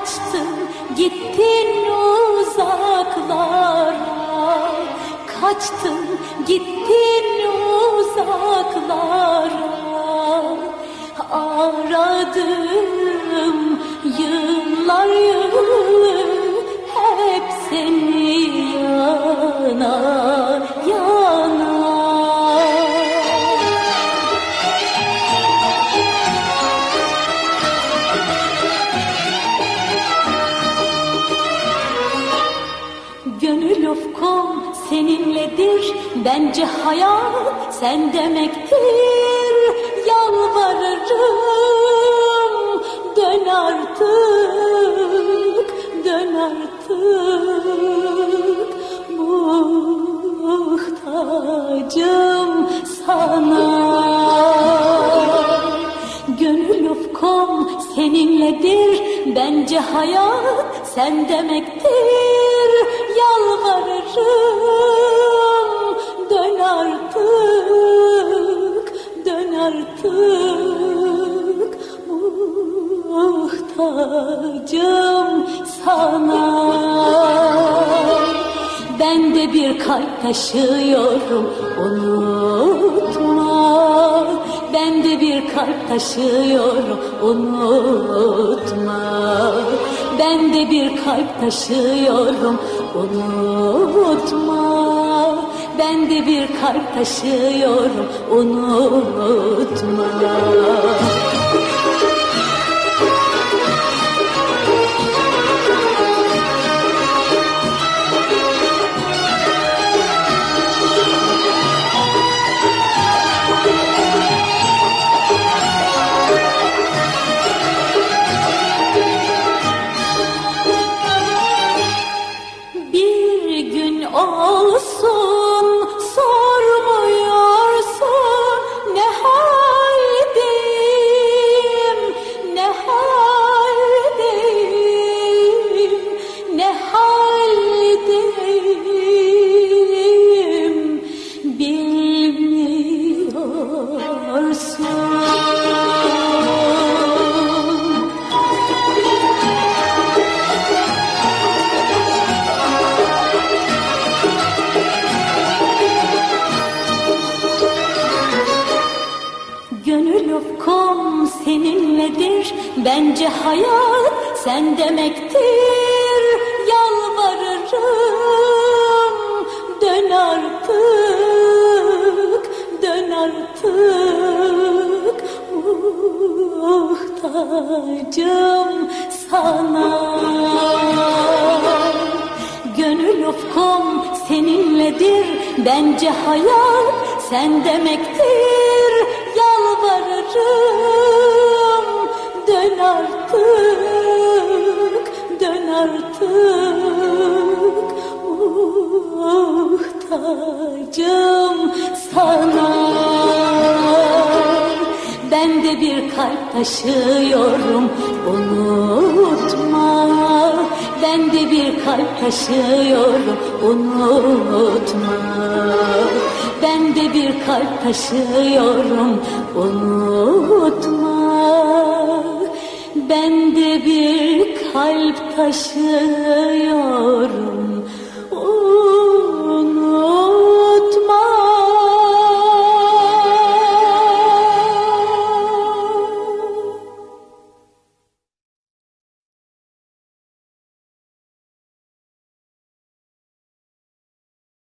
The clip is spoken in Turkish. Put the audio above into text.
Kaçtın gittin uzaklara. Kaçtın gittin uzaklara. Aradım yıllar yılı Bence hayat sen demektir. Yalvarırım dön artık Dön artık. Muhtacım sana. Gönül ufkum seninledir. Bence hayat sen demektir. Yalvarırım Muhtacım sana. Ben de bir kalp taşıyorum unutma. Ben de bir kalp taşıyorum unutma. Ben de bir kalp taşıyorum unutma. Ben de bir kalp taşıyorum unutma Bence hayat sen demektir. Yalvarırım dön artık Dön artık. Muhtacım sana. Gönül ufkum seninledir. Bence hayat sen demektir. Yalvarırım Muhtacım sana. Ben de bir kalp taşıyorum unutma. Ben de bir kalp taşıyorum unutma. Ben de bir kalp taşıyorum unutma. Ben de bir kalp taşıyorum